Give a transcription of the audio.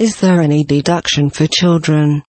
Is there any deduction for children?